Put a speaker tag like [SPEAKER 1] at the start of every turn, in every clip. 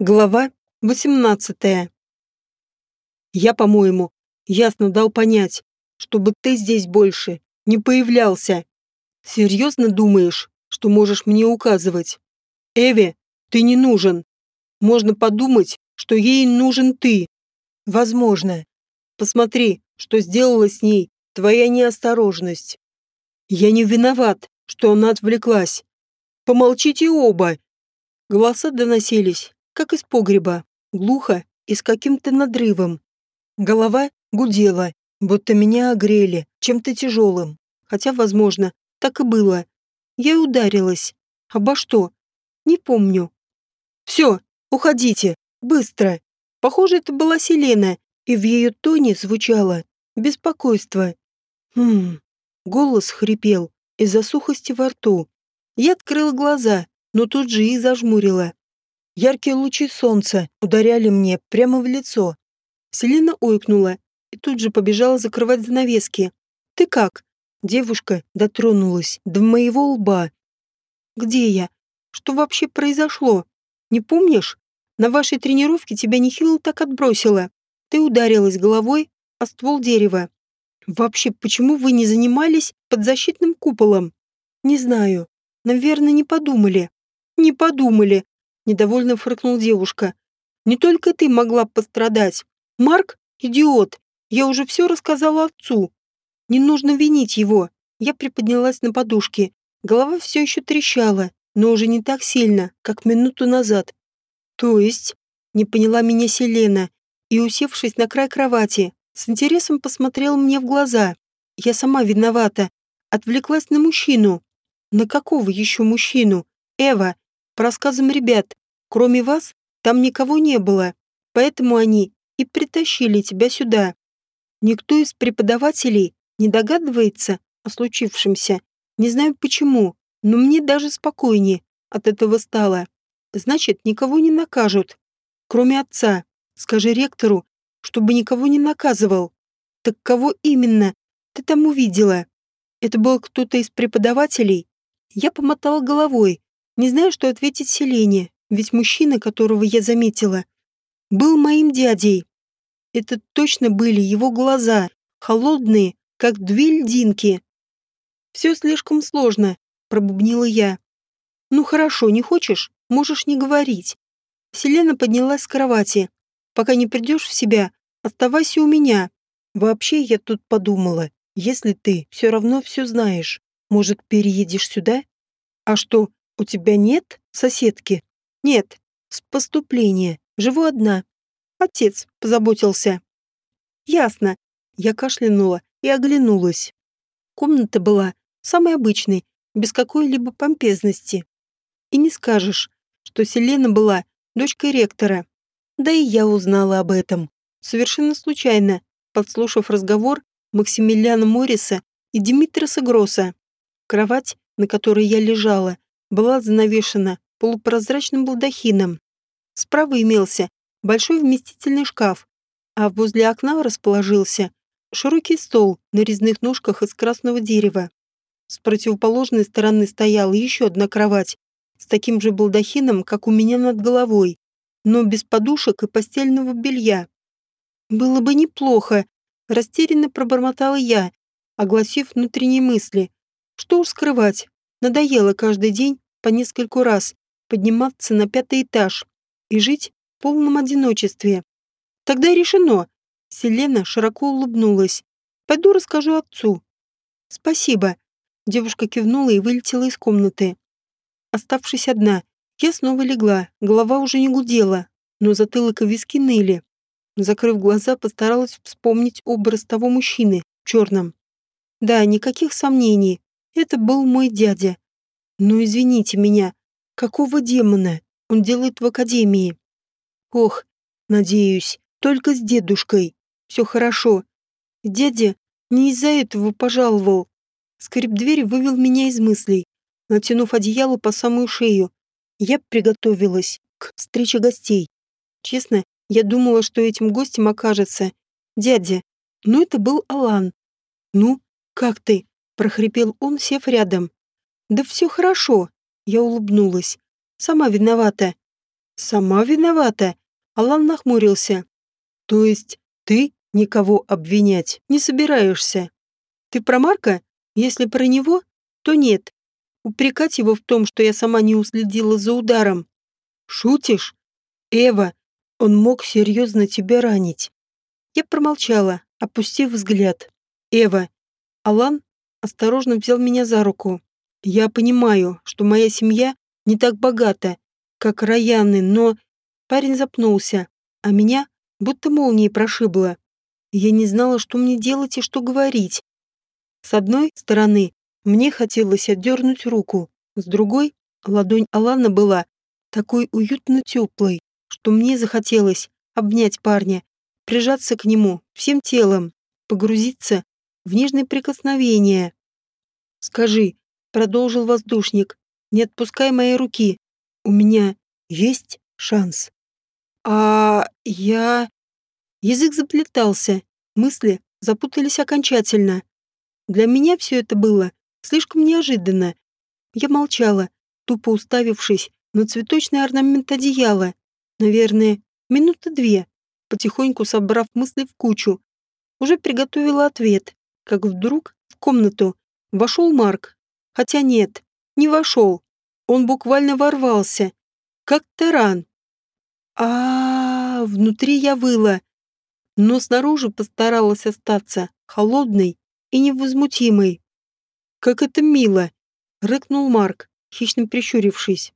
[SPEAKER 1] Глава 18. Я, по-моему, ясно дал понять, чтобы ты здесь больше не появлялся. Серьезно думаешь, что можешь мне указывать? Эви, ты не нужен. Можно подумать, что ей нужен ты. Возможно. Посмотри, что сделала с ней твоя неосторожность. Я не виноват, что она отвлеклась. Помолчите оба. Голоса доносились как из погреба, глухо и с каким-то надрывом. Голова гудела, будто меня огрели чем-то тяжелым. Хотя, возможно, так и было. Я и ударилась. Обо что? Не помню. «Все, уходите, быстро!» Похоже, это была Селена, и в ее тоне звучало беспокойство. Хм, голос хрипел из-за сухости во рту. Я открыла глаза, но тут же и зажмурила. Яркие лучи солнца ударяли мне прямо в лицо. Селена ойкнула и тут же побежала закрывать занавески. «Ты как?» Девушка дотронулась до моего лба. «Где я? Что вообще произошло? Не помнишь? На вашей тренировке тебя нехило так отбросило. Ты ударилась головой о ствол дерева. Вообще, почему вы не занимались под защитным куполом? Не знаю. Наверное, не подумали. Не подумали, Недовольно фыркнул девушка. Не только ты могла пострадать. Марк — идиот. Я уже все рассказала отцу. Не нужно винить его. Я приподнялась на подушке. Голова все еще трещала, но уже не так сильно, как минуту назад. То есть, не поняла меня Селена, и, усевшись на край кровати, с интересом посмотрела мне в глаза. Я сама виновата. Отвлеклась на мужчину. На какого еще мужчину? Эва, по рассказам ребят, кроме вас, там никого не было, поэтому они и притащили тебя сюда. Никто из преподавателей не догадывается о случившемся. Не знаю почему, но мне даже спокойнее от этого стало. Значит, никого не накажут, кроме отца. Скажи ректору, чтобы никого не наказывал. Так кого именно ты там увидела? Это был кто-то из преподавателей? Я помотала головой, не знаю, что ответить Селене, ведь мужчина, которого я заметила, был моим дядей. Это точно были его глаза, холодные, как две льдинки. «Все слишком сложно», — пробубнила я. «Ну хорошо, не хочешь, можешь не говорить». Селена поднялась с кровати. «Пока не придешь в себя, оставайся у меня. Вообще, я тут подумала, если ты все равно все знаешь, может, переедешь сюда? А что, «У тебя нет соседки?» «Нет. С поступления. Живу одна. Отец позаботился». «Ясно». Я кашлянула и оглянулась. Комната была самой обычной, без какой-либо помпезности. И не скажешь, что Селена была дочкой ректора. Да и я узнала об этом. Совершенно случайно, подслушав разговор Максимилиана Морриса и Димитриса Гросса. Кровать, на которой я лежала, была занавешена полупрозрачным балдахином. Справа имелся большой вместительный шкаф, а возле окна расположился широкий стол на резных ножках из красного дерева. С противоположной стороны стояла еще одна кровать с таким же балдахином, как у меня над головой, но без подушек и постельного белья. «Было бы неплохо», — растерянно пробормотала я, огласив внутренние мысли. «Что уж скрывать, Надоело каждый день по нескольку раз подниматься на пятый этаж и жить в полном одиночестве. Тогда решено. Селена широко улыбнулась. Пойду расскажу отцу. Спасибо. Девушка кивнула и вылетела из комнаты. Оставшись одна, я снова легла, голова уже не гудела, но затылок и виски ныли. Закрыв глаза, постаралась вспомнить образ того мужчины в черном. Да, никаких сомнений, это был мой дядя. Но извините меня, какого демона он делает в академии? Ох, надеюсь, только с дедушкой. Все хорошо. Дядя не из-за этого пожаловал. Скрип двери вывел меня из мыслей. Натянув одеяло по самую шею, я приготовилась к встрече гостей. Честно, я думала, что этим гостем окажется дядя, но это был Алан. «Ну, как ты?» Прохрипел он, сев рядом. «Да все хорошо», — я улыбнулась. «Сама виновата». Сама виновата. Алан нахмурился. То есть ты никого обвинять не собираешься? Ты про Марка? Если про него, то нет. Упрекать его в том, что я сама не уследила за ударом. Шутишь? Эва, он мог серьезно тебя ранить. Я промолчала, опустив взгляд. Эва. Алан осторожно взял меня за руку. Я понимаю, что моя семья не так богата, как Раяны, но... Парень запнулся, а меня будто молнией прошибло. Я не знала, что мне делать и что говорить. С одной стороны, мне хотелось отдернуть руку, с другой, ладонь Алана была такой уютно теплой, что мне захотелось обнять парня, прижаться к нему всем телом, погрузиться в нежные прикосновения. «Скажи», — продолжил воздушник, не отпускай моей руки, у меня есть шанс. А я... Язык заплетался, мысли запутались окончательно. Для меня все это было слишком неожиданно. Я молчала, тупо уставившись на цветочный орнамент одеяла. Наверное, минуты две, потихоньку собрав мысли в кучу. Уже приготовила ответ, как вдруг в комнату вошел Марк. Хотя нет, не вошел. Он буквально ворвался, как таран. А, -а, а внутри я выла, но снаружи постаралась остаться холодной и невозмутимой. «Как это мило!» — рыкнул Марк, хищно прищурившись.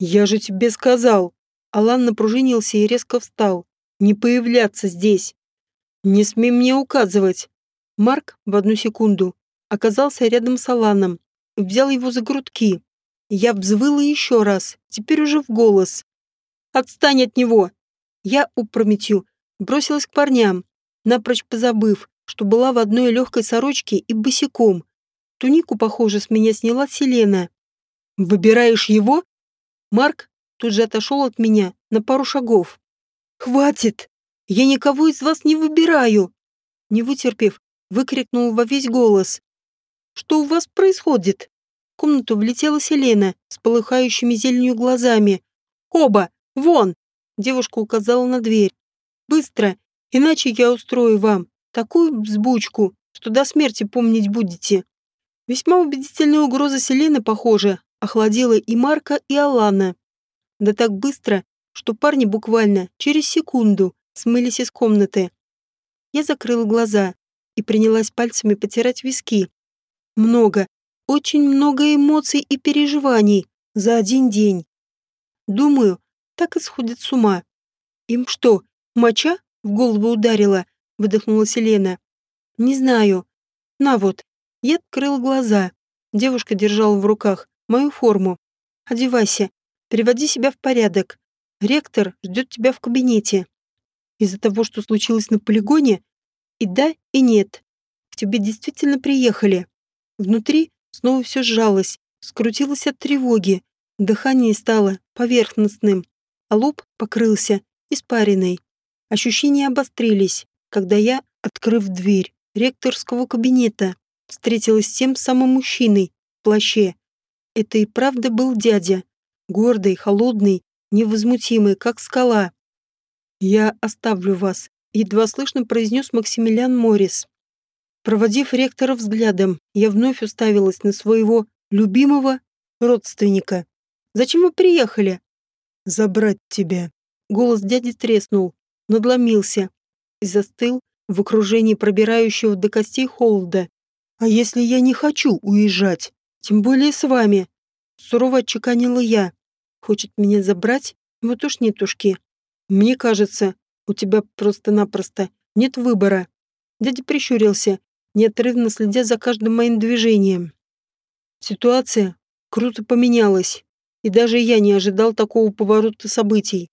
[SPEAKER 1] «Я же тебе сказал!» Алан напружинился и резко встал. «Не появляться здесь! Не смей мне указывать!» Марк в одну секунду оказался рядом с Аланом, взял его за грудки. Я взвыла еще раз, теперь уже в голос. «Отстань от него!» Я опрометью бросилась к парням, напрочь позабыв, что была в одной легкой сорочке и босиком. Тунику, похоже, с меня сняла Селена. «Выбираешь его?» Марк тут же отошел от меня на пару шагов. «Хватит! Я никого из вас не выбираю!» Не вытерпев, выкрикнул во весь голос. Что у вас происходит?» В комнату влетела Селена с полыхающими зеленью глазами. «Оба! Вон!» Девушка указала на дверь. «Быстро, иначе я устрою вам такую взбучку, что до смерти помнить будете». Весьма убедительная угроза Селены, похоже, охладила и Марка, и Алана. Да так быстро, что парни буквально через секунду смылись из комнаты. Я закрыла глаза и принялась пальцами потирать виски, много, очень много эмоций и переживаний за один день. Думаю, так и сходят с ума. Им что, моча в голову ударила? Выдохнула Селена. Не знаю. На вот. Я открыл глаза. Девушка держала в руках мою форму. Одевайся. Приводи себя в порядок. Ректор ждет тебя в кабинете. Из-за того, что случилось на полигоне, и да, и нет. К тебе действительно приехали. Внутри снова все сжалось, скрутилось от тревоги. Дыхание стало поверхностным, а лоб покрылся испариной. Ощущения обострились, когда я, открыв дверь ректорского кабинета, встретилась с тем самым мужчиной в плаще. Это и правда был дядя, гордый, холодный, невозмутимый, как скала. «Я оставлю вас», — едва слышно произнес Максимилиан Моррис. Проводив ректора взглядом, я вновь уставилась на своего любимого родственника. «Зачем вы приехали?» «Забрать тебя». Голос дяди треснул, надломился и застыл в окружении пробирающего до костей холода. «А если я не хочу уезжать? Тем более с вами?» Сурово отчеканила я. «Хочет меня забрать? Вот уж нетушки. Мне кажется, у тебя просто-напросто нет выбора». Дядя прищурился неотрывно следя за каждым моим движением. Ситуация круто поменялась, и даже я не ожидал такого поворота событий.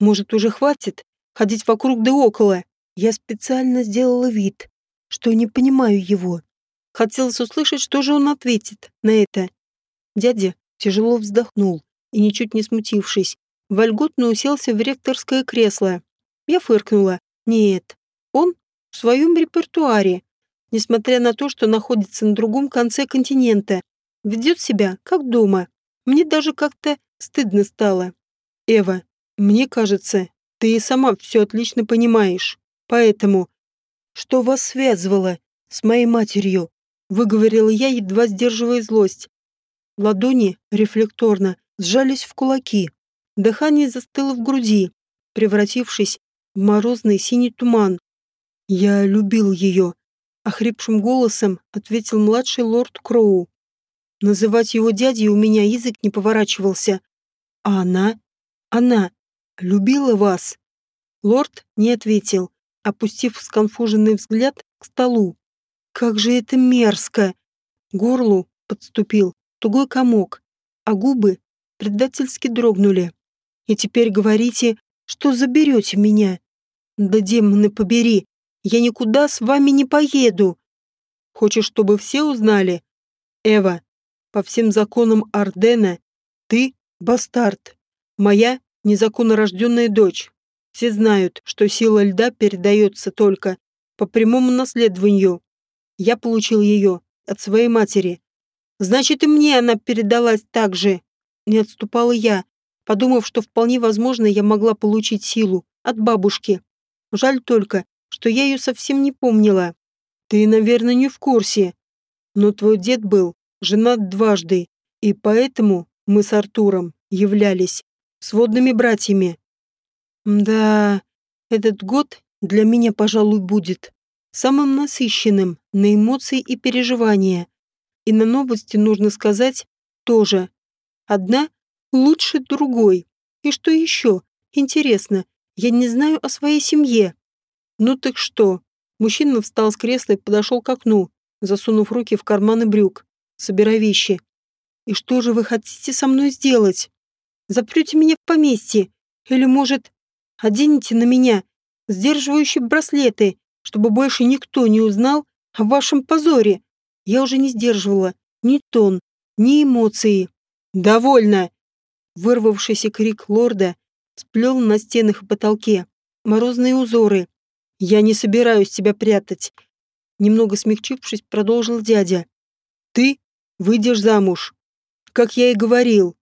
[SPEAKER 1] Может, уже хватит ходить вокруг да около? Я специально сделала вид, что не понимаю его. Хотелось услышать, что же он ответит на это. Дядя тяжело вздохнул и, ничуть не смутившись, вольготно уселся в ректорское кресло. Я фыркнула. Нет, он в своем репертуаре, несмотря на то, что находится на другом конце континента. Ведет себя, как дома. Мне даже как-то стыдно стало. Эва, Мне кажется, ты и сама все отлично понимаешь. Поэтому, что вас связывало с моей матерью, выговорила я, едва сдерживая злость. Ладони рефлекторно сжались в кулаки. Дыхание застыло в груди, превратившись в морозный синий туман. Я любил ее, охрипшим голосом ответил младший лорд Кроу. Называть его дядей у меня язык не поворачивался. А она? Она любила вас? Лорд не ответил, опустив сконфуженный взгляд к столу. Как же это мерзко! Горлу подступил тугой комок, а губы предательски дрогнули. И теперь говорите, что заберете меня. Да демоны побери, я никуда с вами не поеду. Хочешь, чтобы все узнали? Эва, по всем законам Ардена, ты — бастард. Моя — незаконно рожденная дочь. Все знают, что сила льда передается только по прямому наследованию. Я получил ее от своей матери. Значит, и мне она передалась так же. Не отступала я, подумав, что вполне возможно я могла получить силу от бабушки. Жаль только, что я ее совсем не помнила. Ты, наверное, не в курсе. Но твой дед был женат дважды, и поэтому мы с Артуром являлись сводными братьями. Да, этот год для меня, пожалуй, будет самым насыщенным на эмоции и переживания. И на новости, нужно сказать, тоже. Одна лучше другой. И что еще? Интересно, я не знаю о своей семье. Ну так что? Мужчина встал с кресла и подошел к окну, засунув руки в карманы брюк, собирая вещи. И что же вы хотите со мной сделать? Запрете меня в поместье? Или, может, оденете на меня сдерживающие браслеты, чтобы больше никто не узнал о вашем позоре? Я уже не сдерживала ни тон, ни эмоции. «Довольно!» Вырвавшийся крик лорда сплел на стенах и потолке морозные узоры. «Я не собираюсь тебя прятать!» Немного смягчившись, продолжил дядя. «Ты выйдешь замуж. Как я и говорил.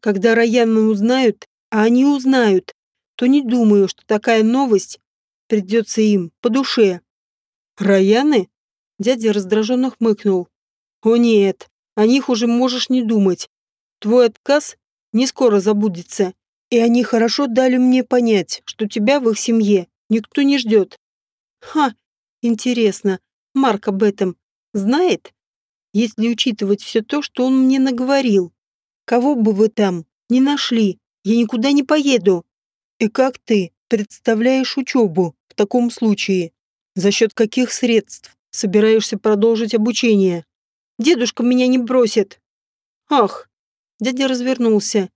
[SPEAKER 1] Когда Раяны узнают, а они узнают, то не думаю, что такая новость придется им по душе». «Раяны?» Дядя раздраженно хмыкнул. «О нет, о них уже можешь не думать. Твой отказ не скоро забудется, и они хорошо дали мне понять, что тебя в их семье никто не ждет. Ха, интересно, Марк об этом знает? Если учитывать все то, что он мне наговорил. Кого бы вы там не нашли, я никуда не поеду. И как ты представляешь учебу в таком случае? За счет каких средств собираешься продолжить обучение? Дедушка меня не бросит. Ах, Дядя развернулся.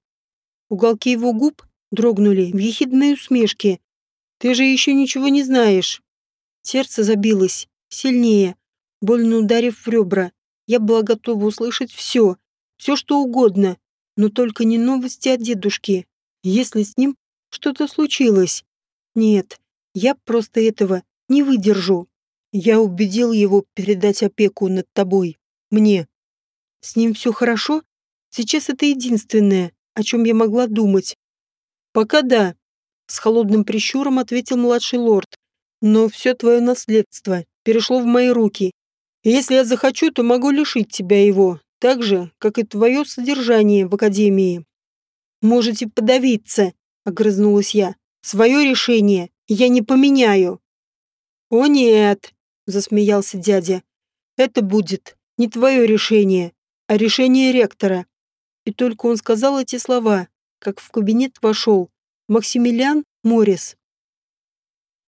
[SPEAKER 1] Уголки его губ дрогнули в ехидной усмешке. «Ты же еще ничего не знаешь». Сердце забилось. Сильнее, больно ударив в ребра. Я была готова услышать все. Все, что угодно. Но только не новости от дедушки. Если с ним что-то случилось. Нет, я просто этого не выдержу. Я убедил его передать опеку над тобой. Мне. С ним все хорошо? Сейчас это единственное, о чем я могла думать. Пока да, с холодным прищуром ответил младший лорд. Но все твое наследство перешло в мои руки. И если я захочу, то могу лишить тебя его, так же, как и твое содержание в академии. Можете подавиться, огрызнулась я. Свое решение я не поменяю. О нет, засмеялся дядя. Это будет не твое решение, а решение ректора. И только он сказал эти слова, как в кабинет вошел Максимилиан Моррис.